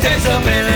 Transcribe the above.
takes a minute.